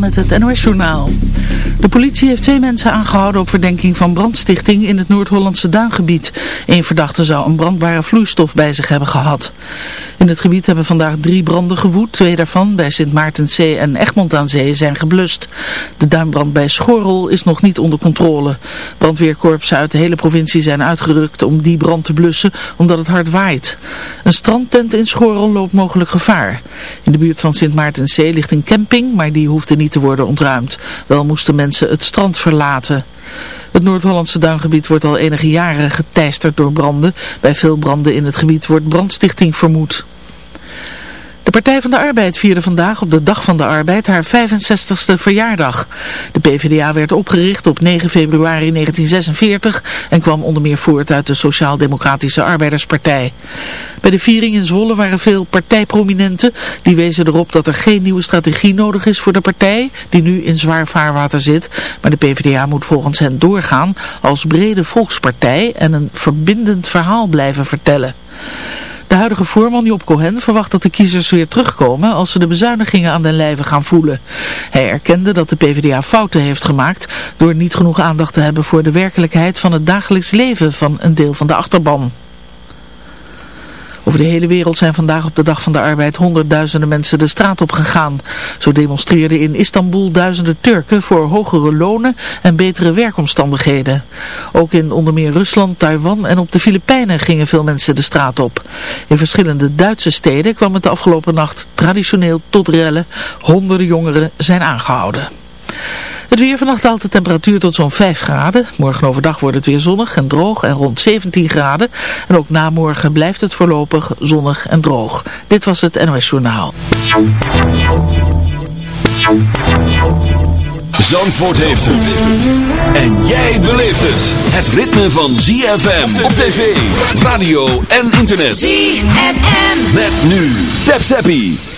Met het NOS-journaal. De politie heeft twee mensen aangehouden op verdenking van brandstichting in het Noord-Hollandse Duingebied. Eén verdachte zou een brandbare vloeistof bij zich hebben gehad. In het gebied hebben vandaag drie branden gewoed. Twee daarvan bij Sint Maartenzee en Egmond aan Zee zijn geblust. De duinbrand bij Schorrel is nog niet onder controle. Brandweerkorpsen uit de hele provincie zijn uitgerukt om die brand te blussen omdat het hard waait. Een strandtent in Schorrel loopt mogelijk gevaar. In de buurt van Sint Maartenzee ligt een camping, maar die hoefde niet te worden ontruimd. Wel moesten mensen het strand verlaten. Het Noord-Hollandse duingebied wordt al enige jaren geteisterd door branden. Bij veel branden in het gebied wordt brandstichting vermoed. De Partij van de Arbeid vierde vandaag op de Dag van de Arbeid haar 65ste verjaardag. De PvdA werd opgericht op 9 februari 1946 en kwam onder meer voort uit de Sociaal-Democratische Arbeiderspartij. Bij de viering in Zwolle waren veel partijprominenten. Die wezen erop dat er geen nieuwe strategie nodig is voor de partij, die nu in zwaar vaarwater zit. Maar de PvdA moet volgens hen doorgaan als brede volkspartij en een verbindend verhaal blijven vertellen. De huidige voorman Job Cohen verwacht dat de kiezers weer terugkomen als ze de bezuinigingen aan den lijve gaan voelen. Hij erkende dat de PvdA fouten heeft gemaakt door niet genoeg aandacht te hebben voor de werkelijkheid van het dagelijks leven van een deel van de achterban. Over de hele wereld zijn vandaag op de Dag van de Arbeid honderdduizenden mensen de straat op gegaan. Zo demonstreerden in Istanbul duizenden Turken voor hogere lonen en betere werkomstandigheden. Ook in onder meer Rusland, Taiwan en op de Filipijnen gingen veel mensen de straat op. In verschillende Duitse steden kwam het de afgelopen nacht traditioneel tot rellen. Honderden jongeren zijn aangehouden. Het weer vannacht daalt de temperatuur tot zo'n 5 graden. Morgen overdag wordt het weer zonnig en droog en rond 17 graden. En ook na morgen blijft het voorlopig zonnig en droog. Dit was het NOS Journaal. Zandvoort heeft het. En jij beleeft het. Het ritme van ZFM op tv, radio en internet. ZFM. Met nu. Tap Zappie.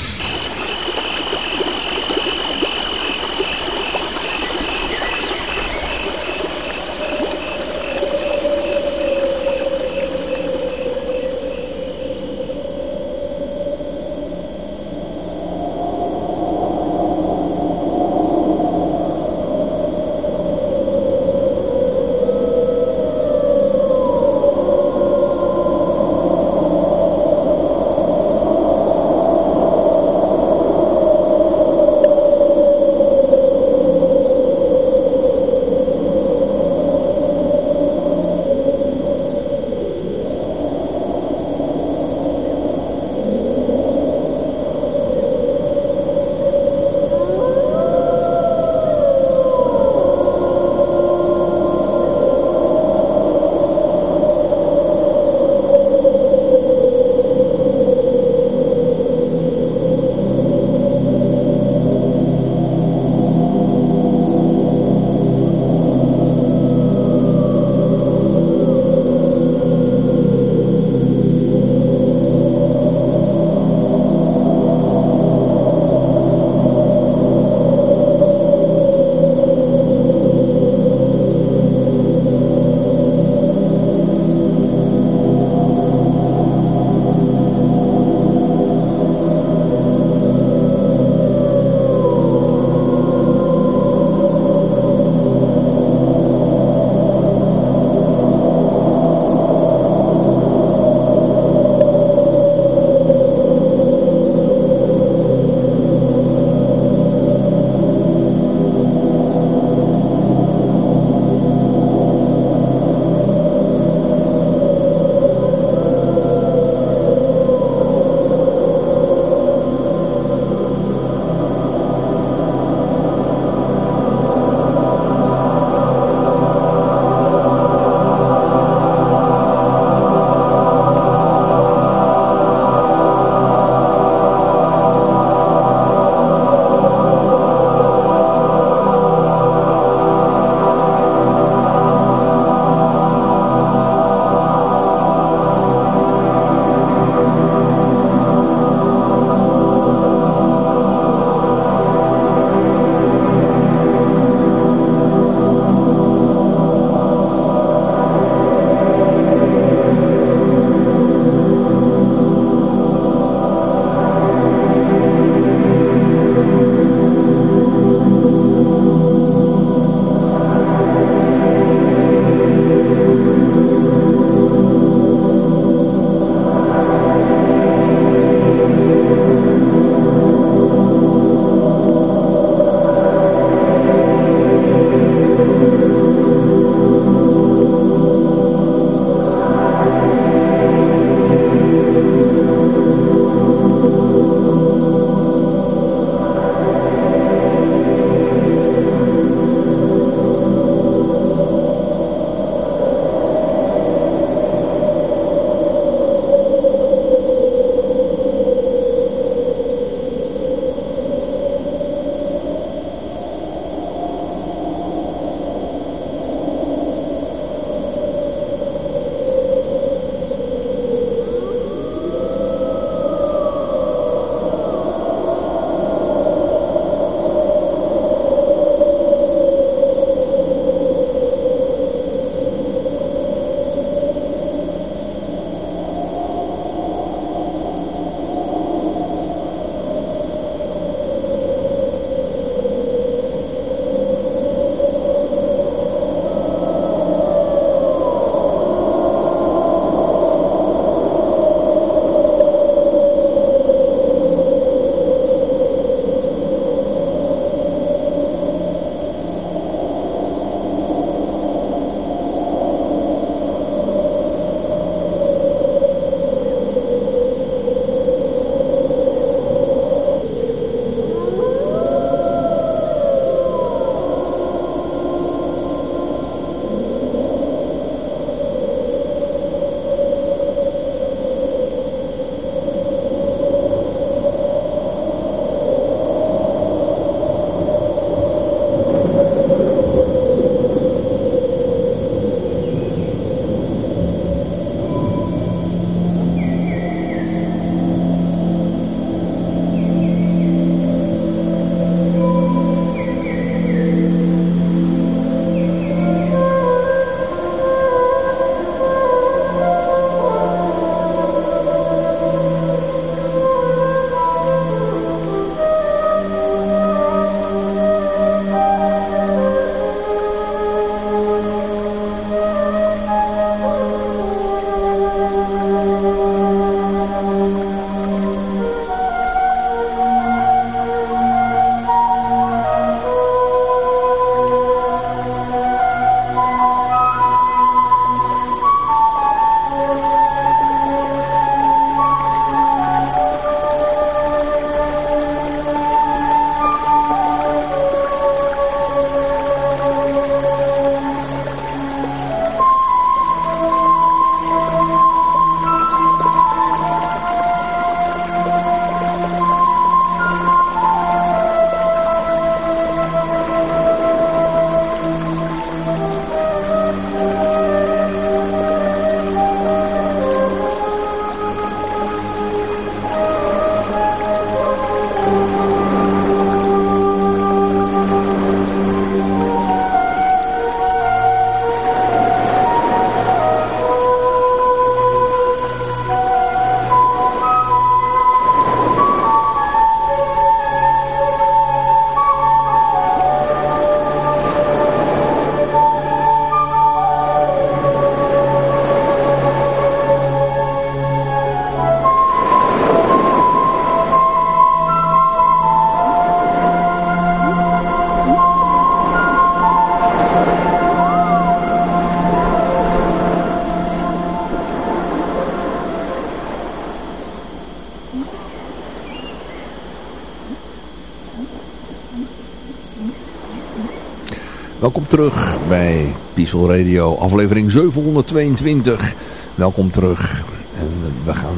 Terug bij Peaceful Radio, aflevering 722. Welkom terug. En we gaan...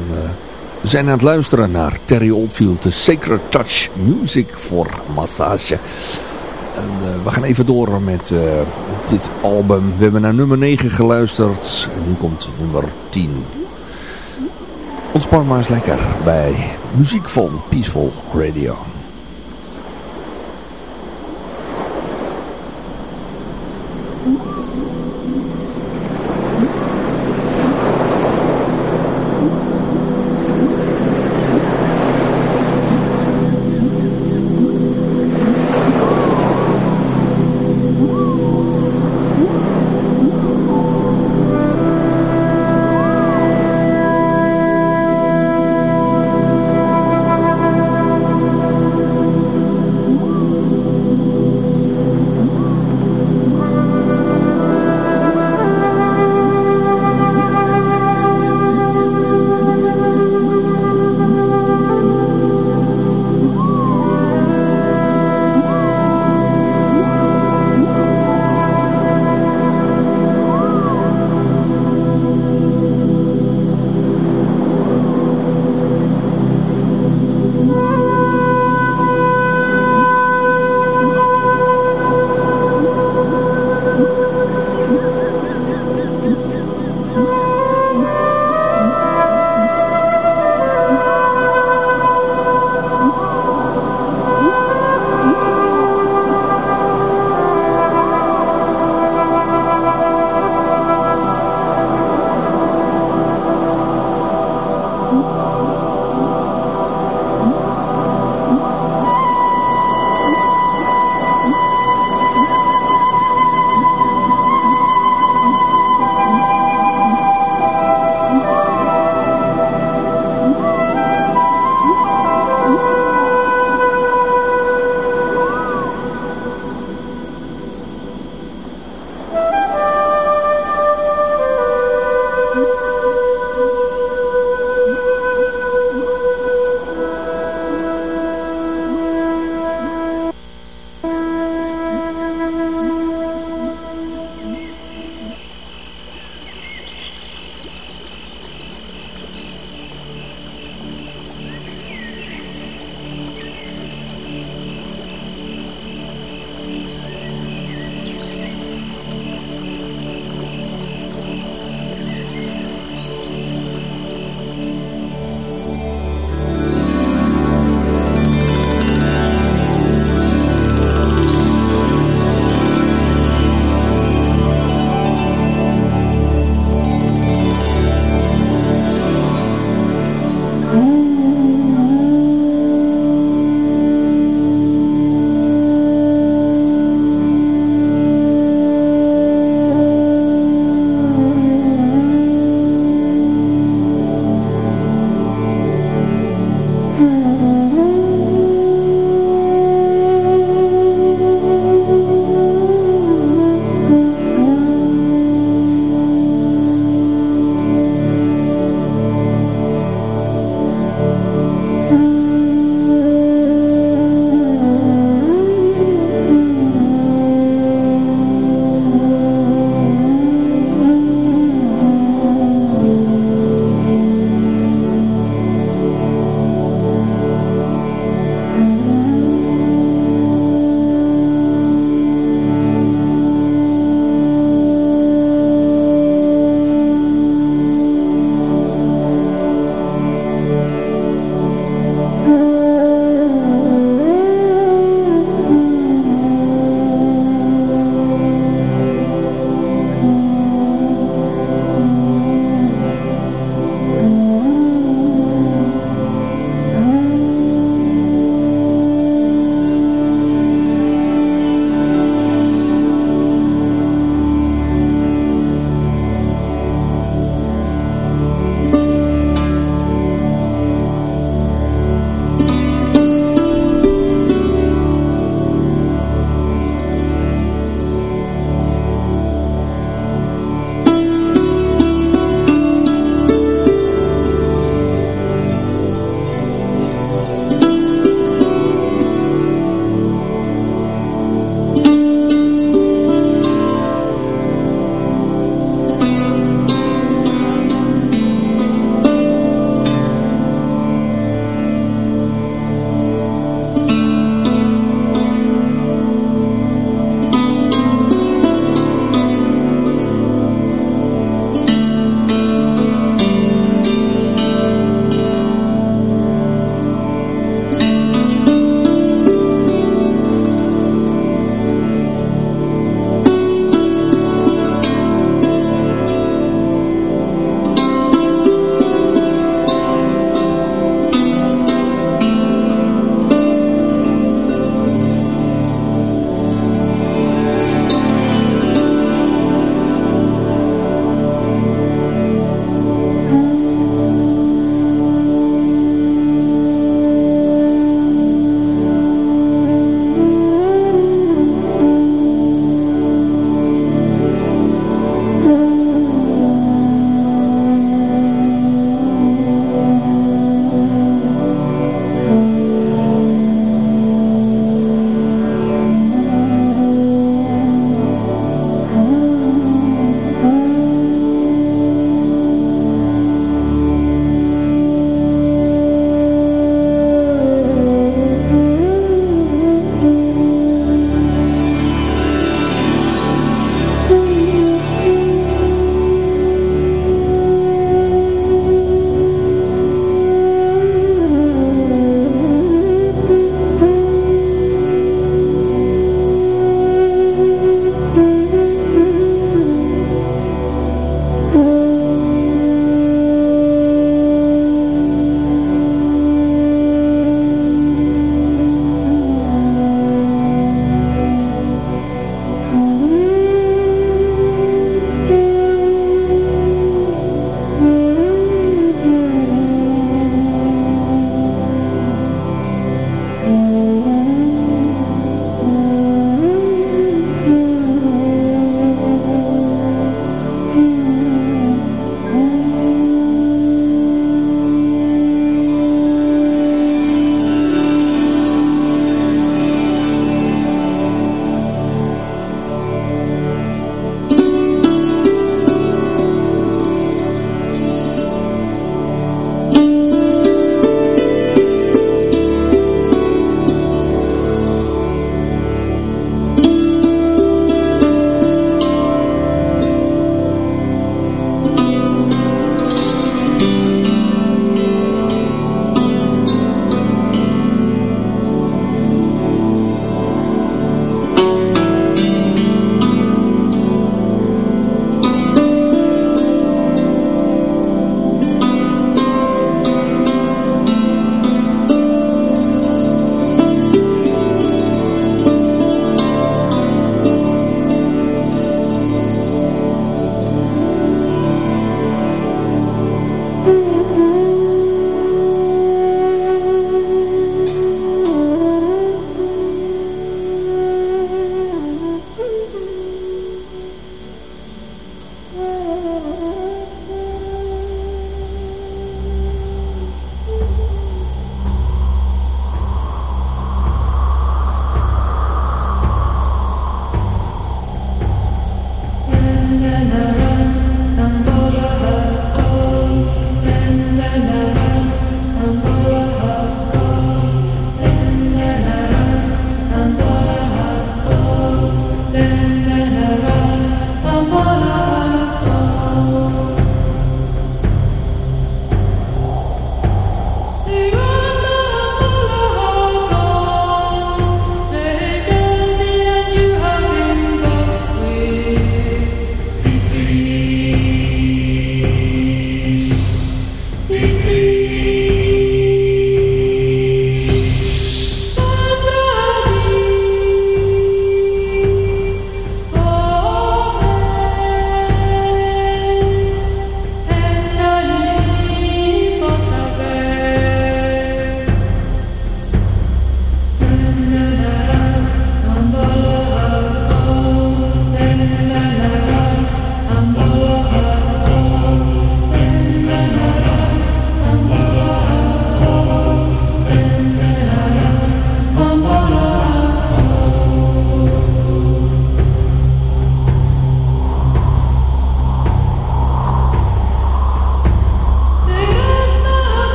We zijn aan het luisteren naar Terry Oldfield, de Sacred Touch Music voor massage. En, uh, we gaan even door met dit album. We hebben naar nummer 9 geluisterd en nu komt nummer 10. Ontspan maar eens lekker bij muziek van Peaceful Radio.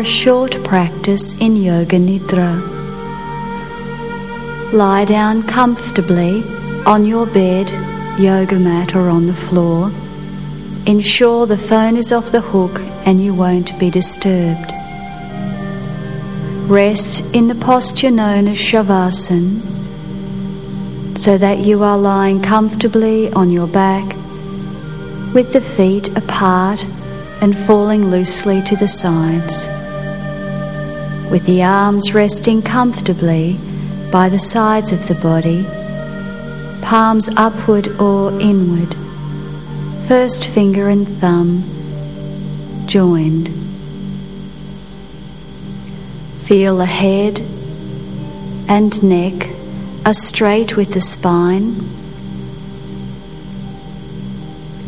A short practice in Yoga Nidra. Lie down comfortably on your bed, yoga mat or on the floor. Ensure the phone is off the hook and you won't be disturbed. Rest in the posture known as Shavasana so that you are lying comfortably on your back with the feet apart and falling loosely to the sides, with the arms resting comfortably by the sides of the body, palms upward or inward, first finger and thumb joined. Feel the head and neck are straight with the spine.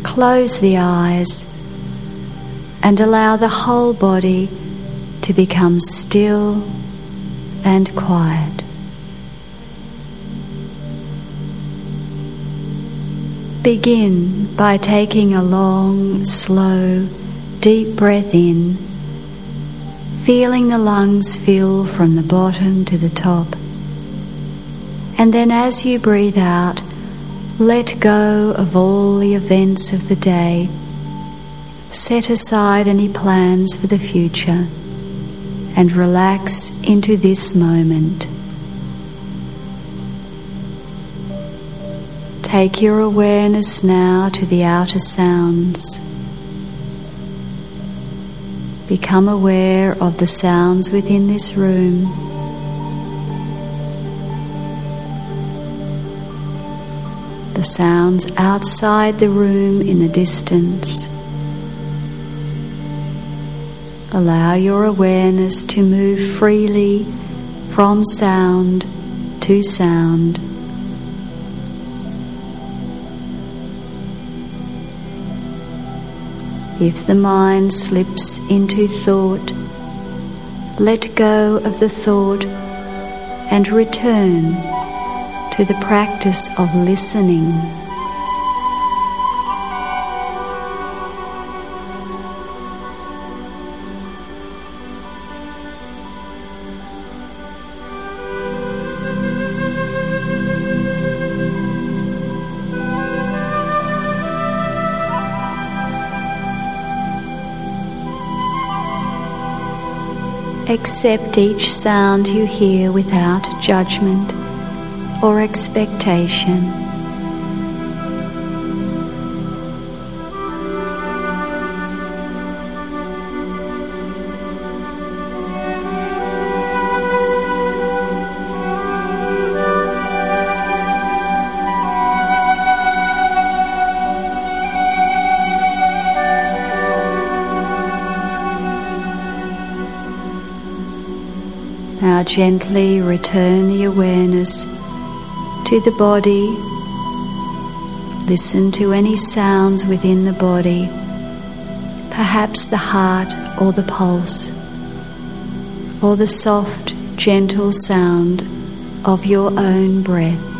Close the eyes and allow the whole body to become still and quiet. Begin by taking a long, slow, deep breath in, feeling the lungs fill from the bottom to the top. And then as you breathe out, let go of all the events of the day set aside any plans for the future and relax into this moment. Take your awareness now to the outer sounds. Become aware of the sounds within this room. The sounds outside the room in the distance. Allow your awareness to move freely from sound to sound. If the mind slips into thought, let go of the thought and return to the practice of listening. Accept each sound you hear without judgment or expectation. Gently return the awareness to the body. Listen to any sounds within the body, perhaps the heart or the pulse, or the soft, gentle sound of your own breath.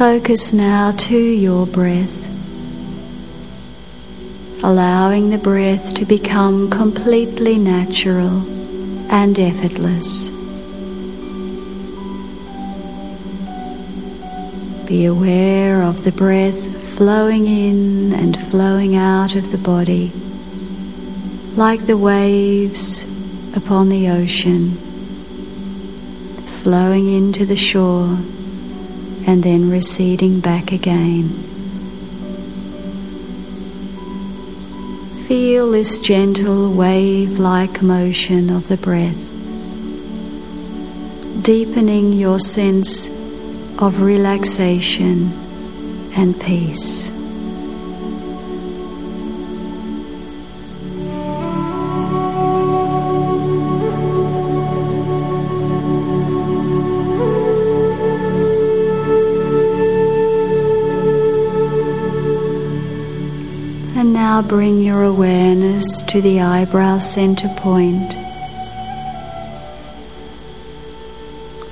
Focus now to your breath, allowing the breath to become completely natural and effortless. Be aware of the breath flowing in and flowing out of the body like the waves upon the ocean, flowing into the shore and then receding back again. Feel this gentle wave like motion of the breath, deepening your sense of relaxation and peace. Bring your awareness to the eyebrow center point.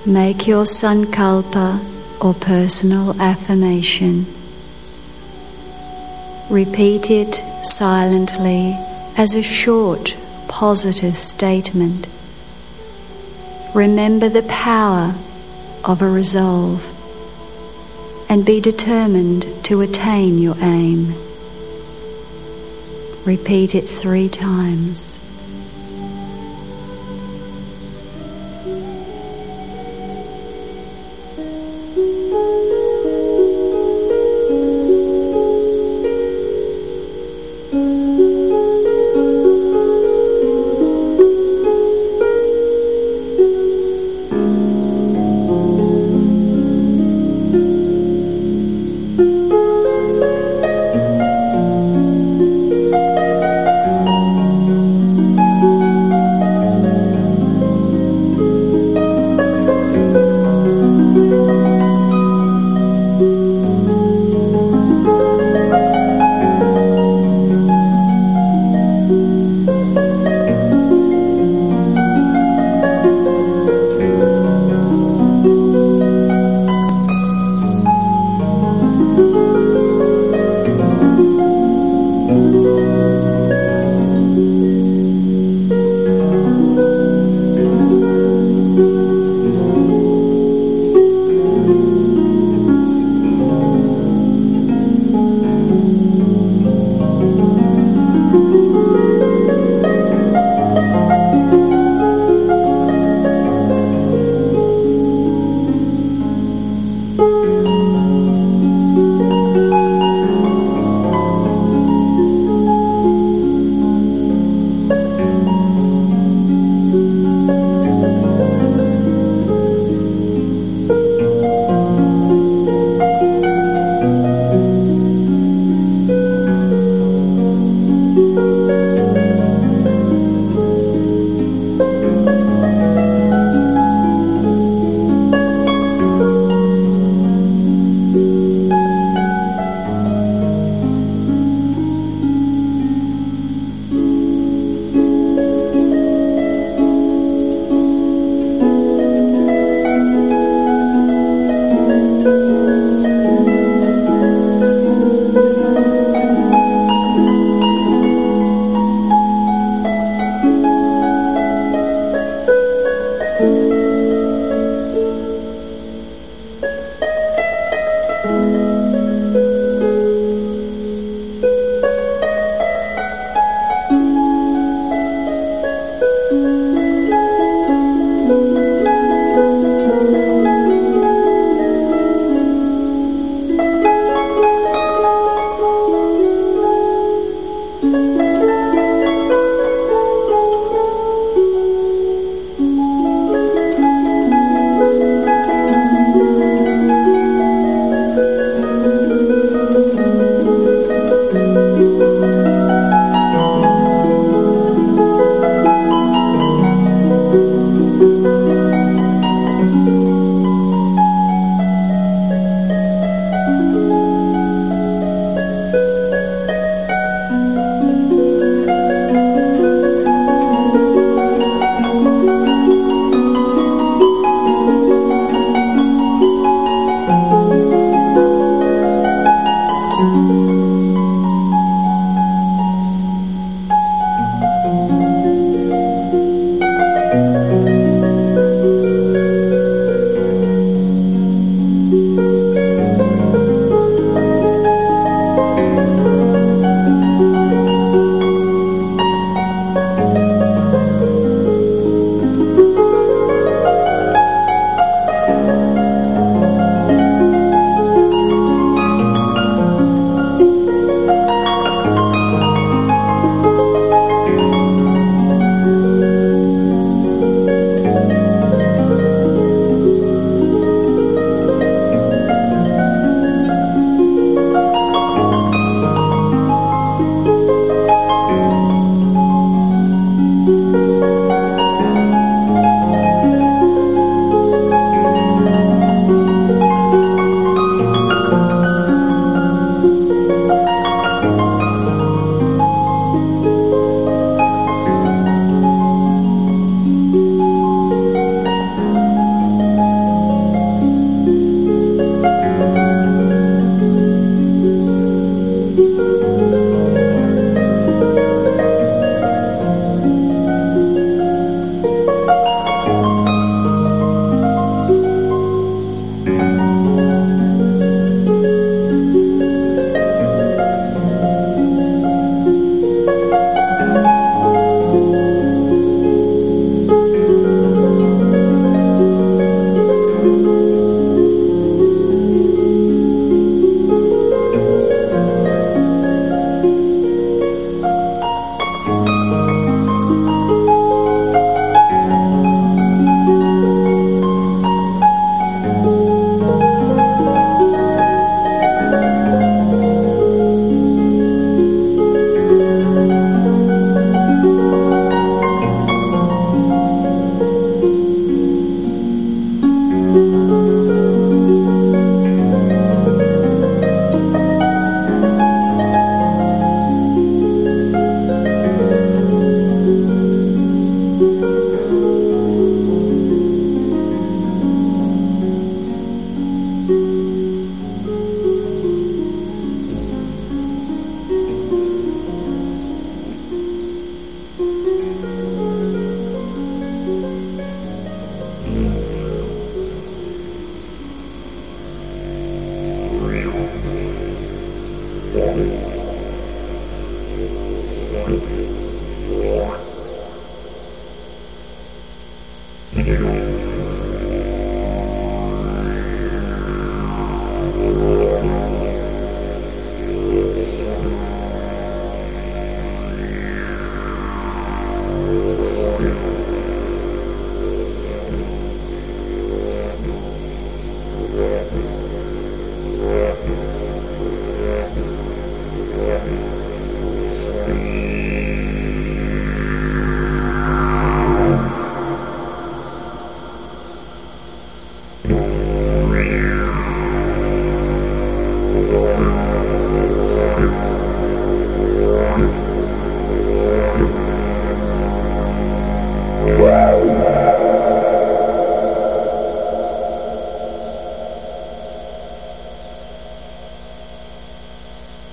Make your sankalpa or personal affirmation. Repeat it silently as a short positive statement. Remember the power of a resolve and be determined to attain your aim. Repeat it three times.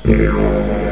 Música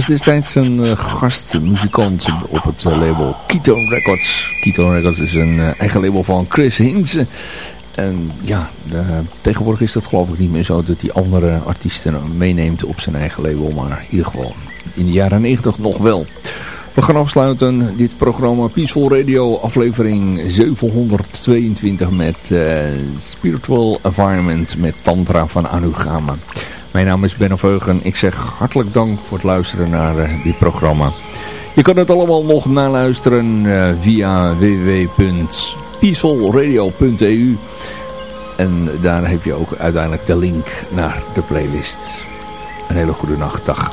was destijds een uh, gastmuzikant op het uh, label Keto Records. Keto Records is een uh, eigen label van Chris Hinze. En ja, tegenwoordig is dat geloof ik niet meer zo dat hij andere artiesten meeneemt op zijn eigen label. Maar in ieder geval in de jaren 90 nog wel. We gaan afsluiten dit programma Peaceful Radio aflevering 722 met Spiritual Environment met Tantra van Anugama. Mijn naam is Ben Veugen. Ik zeg hartelijk dank voor het luisteren naar uh, dit programma. Je kan het allemaal nog naluisteren uh, via www.peacefulradio.eu En daar heb je ook uiteindelijk de link naar de playlist. Een hele goede nacht. Dag.